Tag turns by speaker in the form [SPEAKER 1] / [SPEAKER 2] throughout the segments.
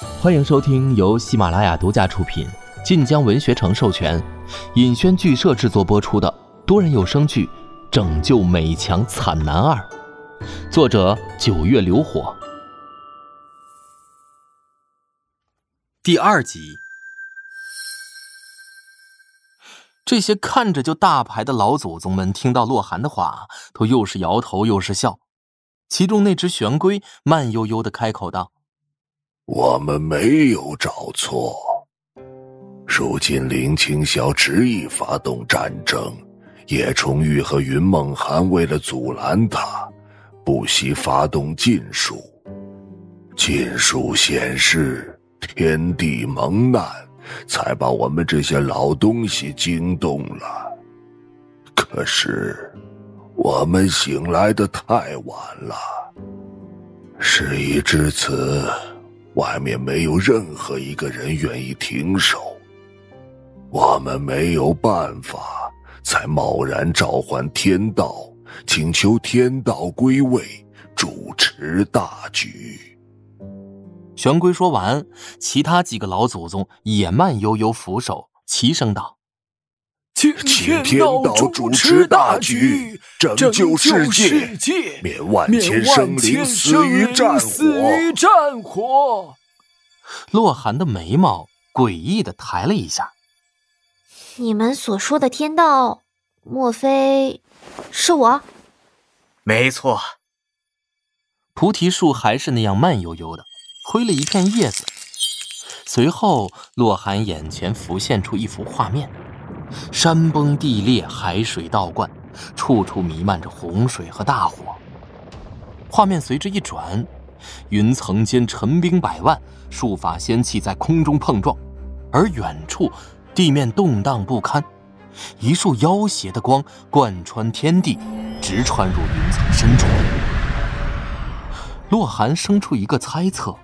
[SPEAKER 1] 欢迎收听由喜马拉雅独家出品、晋江文学城授权、尹轩剧社制作播出的多人有声剧《拯救美强惨男二》，作者九月流火，第二集。这些看着就大牌的老祖宗们听到洛寒的话，都又是摇头又是笑。其中那只玄龟慢悠悠的开口道。
[SPEAKER 2] 我们没有找错。如今林清霄执意发动战争，叶崇玉和云梦涵为了阻拦他，不惜发动禁术。禁术显示天地蒙难，才把我们这些老东西惊动了。可是，我们醒来的太晚了。事已至此。外面没有任何一个人愿意停手，我们没有办法，才贸然召唤天道，请求天道归位，主持大局。
[SPEAKER 1] 玄龟说完，其他几个老祖宗也慢悠悠俯首，齐声道：“
[SPEAKER 2] 请天道主持大局，拯救世界，免万千生灵死于战火。”
[SPEAKER 1] 洛寒的眉毛诡异的抬了一下。
[SPEAKER 3] 你们所说的天道，莫非是我？
[SPEAKER 4] 没错。
[SPEAKER 1] 菩提树还是那样慢悠悠的挥了一片叶子，随后洛寒眼前浮现出一幅画面：山崩地裂，海水倒灌，处处弥漫着洪水和大火。画面随之一转。云层间陈兵百万，数法仙气在空中碰撞，而远处地面动荡不堪，一束妖邪的光贯穿天地，直穿入云层深处。洛寒生出一个猜测：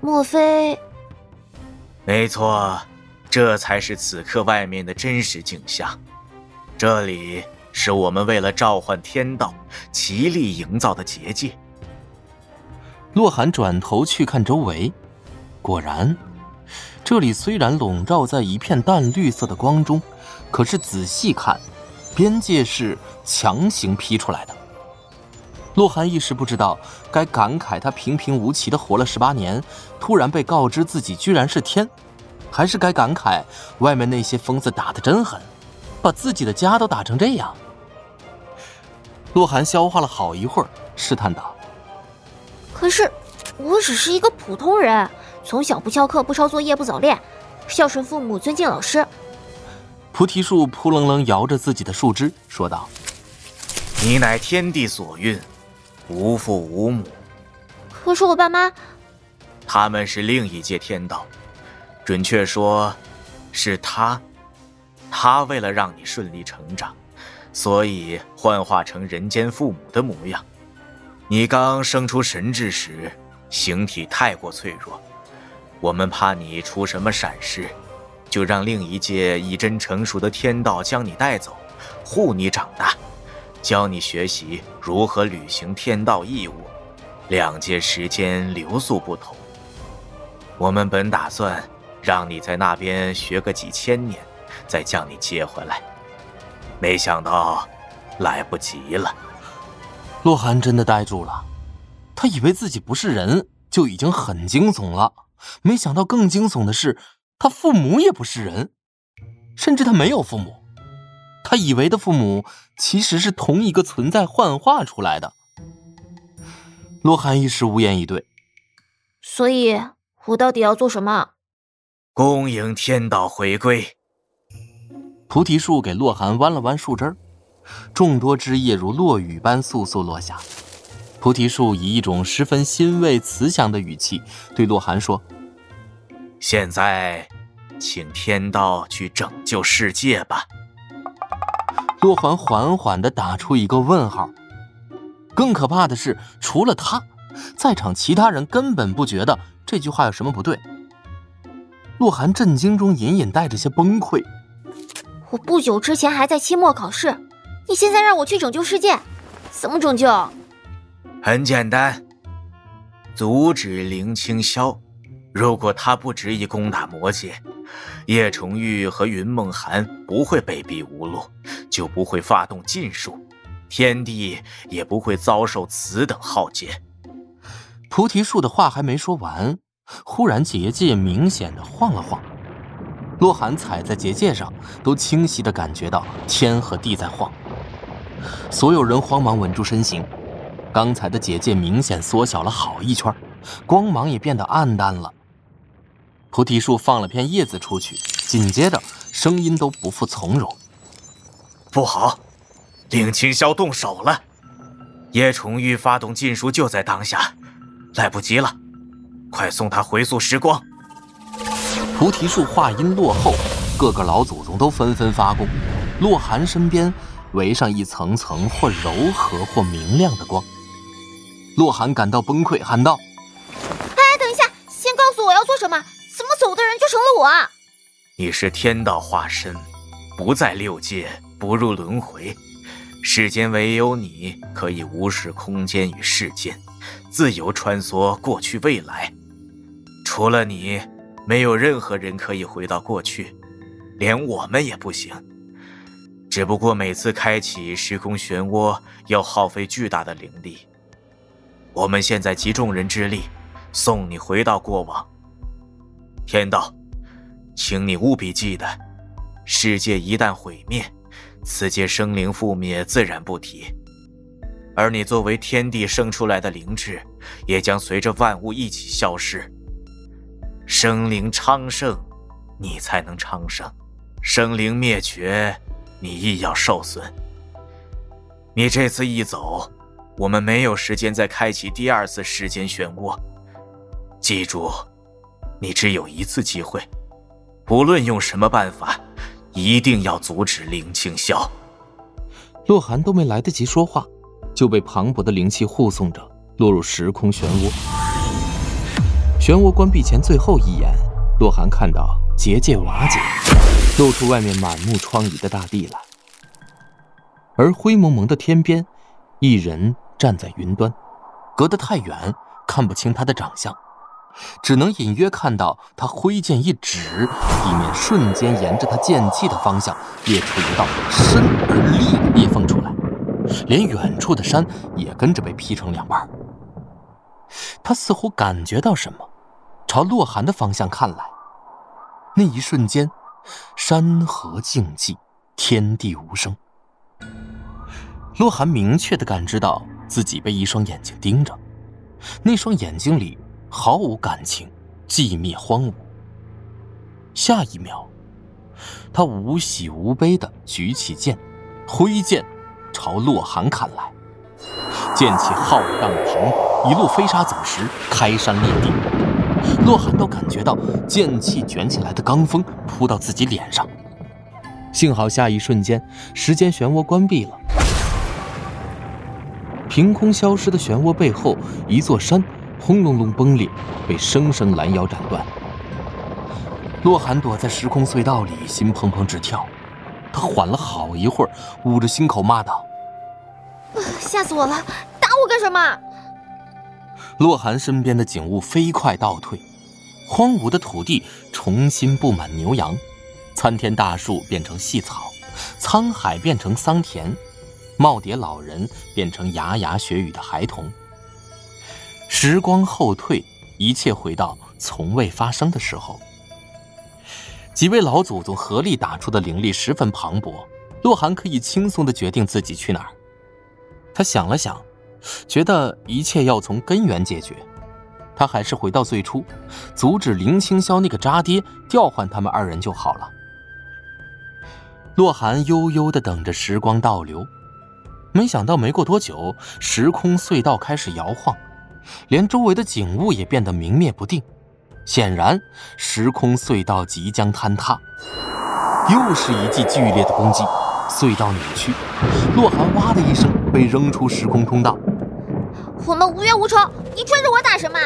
[SPEAKER 3] 莫非？
[SPEAKER 4] 没错，这才是此刻外面的真实景象。这里是我们为了召唤天道，齐力营造的结界。
[SPEAKER 1] 洛寒转头去看周围，果然，这里虽然笼罩在一片淡绿色的光中，可是仔细看，边界是强行劈出来的。洛寒一时不知道该感慨他平平无奇的活了十八年，突然被告知自己居然是天，还是该感慨外面那些疯子打得真狠，把自己的家都打成这样。洛寒消化了好一会儿，试探道。
[SPEAKER 3] 可是，我只是一个普通人，从小不翘课、不抄作业、不早恋，孝顺父母、尊敬老师。
[SPEAKER 1] 菩提树扑棱棱摇着自己的树枝，说道：“
[SPEAKER 4] 你乃天地所孕，无父无母。
[SPEAKER 3] 可是我爸妈，
[SPEAKER 4] 他们是另一界天道，准确说，是他，他为了让你顺利成长，所以幻化成人间父母的模样。”你刚生出神智时，形体太过脆弱，我们怕你出什么闪失，就让另一界已真成熟的天道将你带走，护你长大，教你学习如何履行天道义务。两界时间流速不同，我们本打算让你在那边学个几千年，再将你接回来，没想到来不及了。
[SPEAKER 1] 洛寒真的呆住了，他以为自己不是人就已经很惊悚了，没想到更惊悚的是，他父母也不是人，甚至他没有父母，他以为的父母其实是同一个存在幻化出来的。洛寒一时无言以对。
[SPEAKER 3] 所以，我到底要做什么？
[SPEAKER 4] 恭迎天道回归。
[SPEAKER 1] 菩提树给洛寒弯了弯树枝儿。众多枝叶如落雨般簌簌落下，菩提树以一种十分欣慰慈祥的语气对洛寒说：“
[SPEAKER 4] 现在，请天道去拯救世界吧。”
[SPEAKER 1] 洛寒缓缓地打出一个问号。更可怕的是，除了他，在场其他人根本不觉得这句话有什么不对。洛寒震惊中隐隐带着些崩溃。
[SPEAKER 3] 我不久之前还在期末考试。你现在让我去拯救世界，怎么拯救？
[SPEAKER 4] 很简单，阻止林清霄，如果他不执意攻打魔界，叶崇玉和云梦寒不会被逼无路，就不会发动禁术，天地也不会遭受此等浩劫。
[SPEAKER 1] 菩提树的话还没说完，忽然结界明显的晃了晃。洛寒踩在结界上，都清晰的感觉到天和地在晃。所有人慌忙稳住身形，刚才的结界明显缩小了好一圈，光芒也变得暗淡了。菩提树放了片叶子出去，紧接着声音都不复从容：“
[SPEAKER 4] 不好，令青霄动手了！叶崇玉发动禁术就在当下，来不及了，快送他回溯时光！”
[SPEAKER 1] 菩提树话音落后，各个老祖宗都纷纷发功。洛寒身边围上一层层或柔和或明亮的光。洛寒感到崩溃，喊道：“
[SPEAKER 3] 哎，等一下，先告诉我要做什么？怎么走的人就成了我啊？”
[SPEAKER 4] 你是天道化身，不在六界，不入轮回，世间唯有你可以无视空间与世间，自由穿梭过去未来。除了你。没有任何人可以回到过去，连我们也不行。只不过每次开启时空漩涡要耗费巨大的灵力。我们现在集众人之力，送你回到过往。天道，请你务必记得，世界一旦毁灭，此界生灵覆灭自然不提，而你作为天地生出来的灵智，也将随着万物一起消失。生灵昌盛，你才能昌盛；生灵灭绝，你亦要受损。你这次一走，我们没有时间再开启第二次时间漩涡。记住，你只有一次机会，不论用什么办法，一定要阻止林清霄。
[SPEAKER 1] 洛寒都没来得及说话，就被磅礴的灵气护送着落入时空漩涡。漩涡关闭前最后一眼，洛寒看到结界瓦解，露出外面满目疮痍的大地来。而灰蒙蒙的天边，一人站在云端，隔得太远，看不清他的长相，只能隐约看到他挥剑一指，地面瞬间沿着他剑气的方向裂出一道深而利的裂缝出来，连远处的山也跟着被劈成两半。他似乎感觉到什么。朝洛寒的方向看来，那一瞬间，山河静寂，天地无声。洛寒明确的感知到自己被一双眼睛盯着，那双眼睛里毫无感情，寂灭荒芜。下一秒，他无喜无悲的举起剑，挥剑朝洛寒砍来，剑气浩荡磅礴，一路飞沙走石，开山裂地。洛寒都感觉到剑气卷起来的罡风扑到自己脸上，幸好下一瞬间时间漩涡关闭了，凭空消失的漩涡背后，一座山轰隆隆崩裂，被生生拦腰斩断。洛寒躲在时空隧道里，心砰砰直跳，他缓了好一会儿，捂着心口骂道：“
[SPEAKER 3] 吓死我了！打我干什么？”
[SPEAKER 1] 洛寒身边的景物飞快倒退，荒芜的土地重新布满牛羊，参天大树变成细草，沧海变成桑田，耄耋老人变成牙牙学语的孩童。时光后退，一切回到从未发生的时候。几位老祖宗合力打出的灵力十分磅礴，洛寒可以轻松地决定自己去哪儿。他想了想。觉得一切要从根源解决，他还是回到最初，阻止林清霄那个渣爹调换他们二人就好了。洛寒悠悠地等着时光倒流，没想到没过多久，时空隧道开始摇晃，连周围的景物也变得明灭不定。显然，时空隧道即将坍塌。又是一记剧烈的攻击，隧道扭曲，洛寒哇的一声被扔出时空通道。
[SPEAKER 3] 我们无冤无仇，你追着我打什么？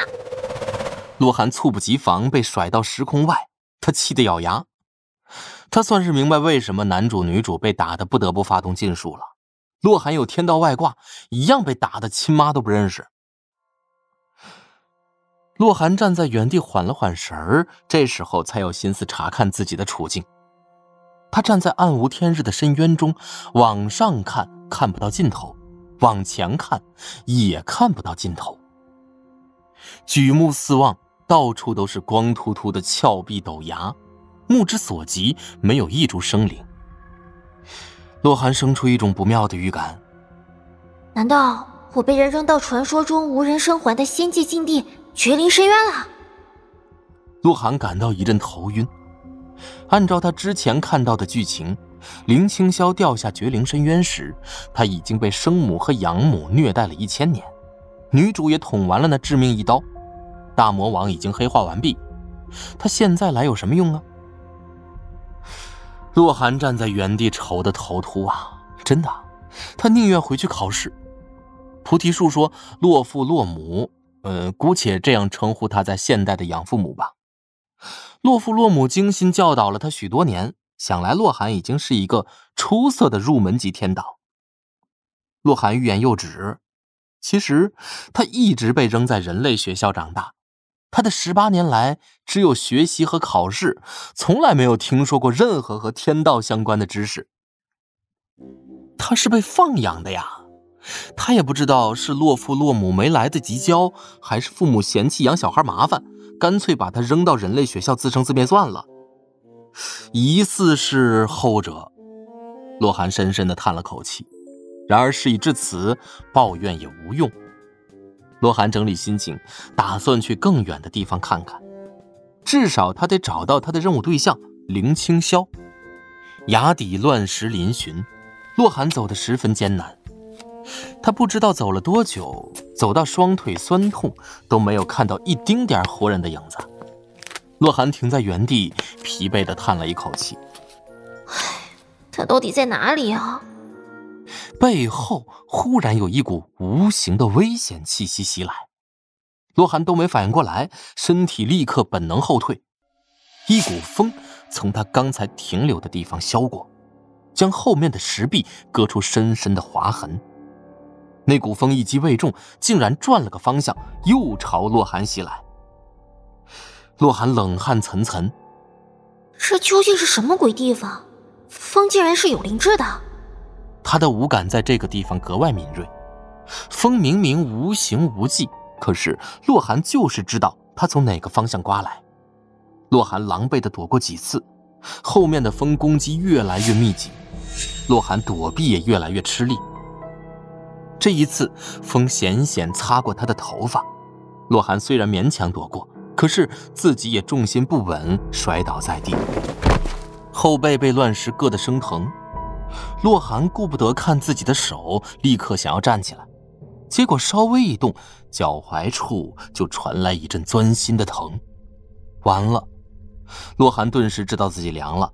[SPEAKER 1] 洛寒猝不及防被甩到时空外，他气得咬牙。他算是明白为什么男主女主被打的不得不发动禁术了。洛寒有天道外挂，一样被打的亲妈都不认识。洛寒站在原地缓了缓神儿，这时候才有心思查看自己的处境。他站在暗无天日的深渊中，往上看看不到尽头，往前看也看不到尽头。举目四望，到处都是光秃秃的峭壁陡崖，目之所及没有一株生灵。洛寒生出一种不妙的预感，
[SPEAKER 3] 难道我被人扔到传说中无人生还的仙界禁地绝灵深渊了？
[SPEAKER 1] 洛寒感到一阵头晕。按照他之前看到的剧情，林青霄掉下绝灵深渊时，他已经被生母和养母虐待了一千年，女主也捅完了那致命一刀，大魔王已经黑化完毕，他现在来有什么用啊？洛寒站在原地，愁得头秃啊！真的，他宁愿回去考试。菩提树说：“洛父洛母，呃，姑且这样称呼他在现代的养父母吧。”洛父洛母精心教导了他许多年，想来洛寒已经是一个出色的入门级天导。洛寒欲言又止，其实他一直被扔在人类学校长大，他的十八年来只有学习和考试，从来没有听说过任何和天道相关的知识。他是被放养的呀，他也不知道是洛父洛母没来得及教，还是父母嫌弃养小孩麻烦。干脆把他扔到人类学校自生自灭算了，疑似是后者。洛寒深深的叹了口气，然而事已至此，抱怨也无用。洛寒整理心情，打算去更远的地方看看，至少他得找到他的任务对象林清霄。崖底乱石嶙峋，洛寒走得十分艰难。他不知道走了多久，走到双腿酸痛，都没有看到一丁点活人的影子。洛寒停在原地，疲惫地叹了一口气：“
[SPEAKER 3] 唉，他到底在哪里啊？”
[SPEAKER 1] 背后忽然有一股无形的危险气息袭来，洛寒都没反应过来，身体立刻本能后退。一股风从他刚才停留的地方削过，将后面的石壁割出深深的划痕。那股风一击未中，竟然转了个方向，又朝洛寒袭来。洛寒冷汗涔涔，
[SPEAKER 3] 这究竟是什么鬼地方？风竟然是有灵智的。
[SPEAKER 1] 他的五感在这个地方格外敏锐，风明明无形无迹，可是洛寒就是知道它从哪个方向刮来。洛寒狼狈地躲过几次，后面的风攻击越来越密集，洛寒躲避也越来越吃力。这一次，风险险擦过他的头发，洛寒虽然勉强躲过，可是自己也重心不稳，摔倒在地，后背被乱石硌得生疼。洛寒顾不得看自己的手，立刻想要站起来，结果稍微一动，脚踝处就传来一阵钻心的疼。完了，洛寒顿时知道自己凉了。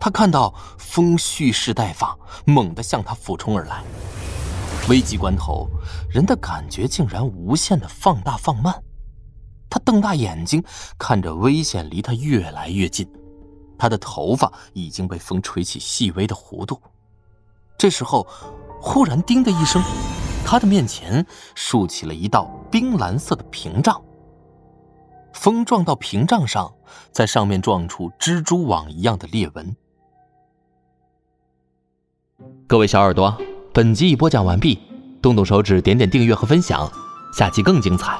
[SPEAKER 1] 他看到风蓄势待发，猛地向他俯冲而来。危急关头，人的感觉竟然无限的放大放慢。他瞪大眼睛看着危险离他越来越近，他的头发已经被风吹起细微的弧度。这时候，忽然“叮”的一声，他的面前竖起了一道冰蓝色的屏障。风撞到屏障上，在上面撞出蜘蛛网一样的裂纹。各位小耳朵。本集已播讲完毕，动动手指，点点订阅和分享，下集更精彩。